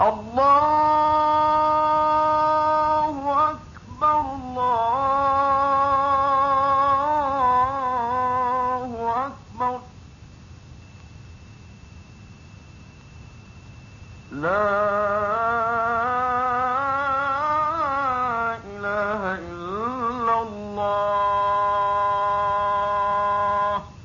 الله أكبر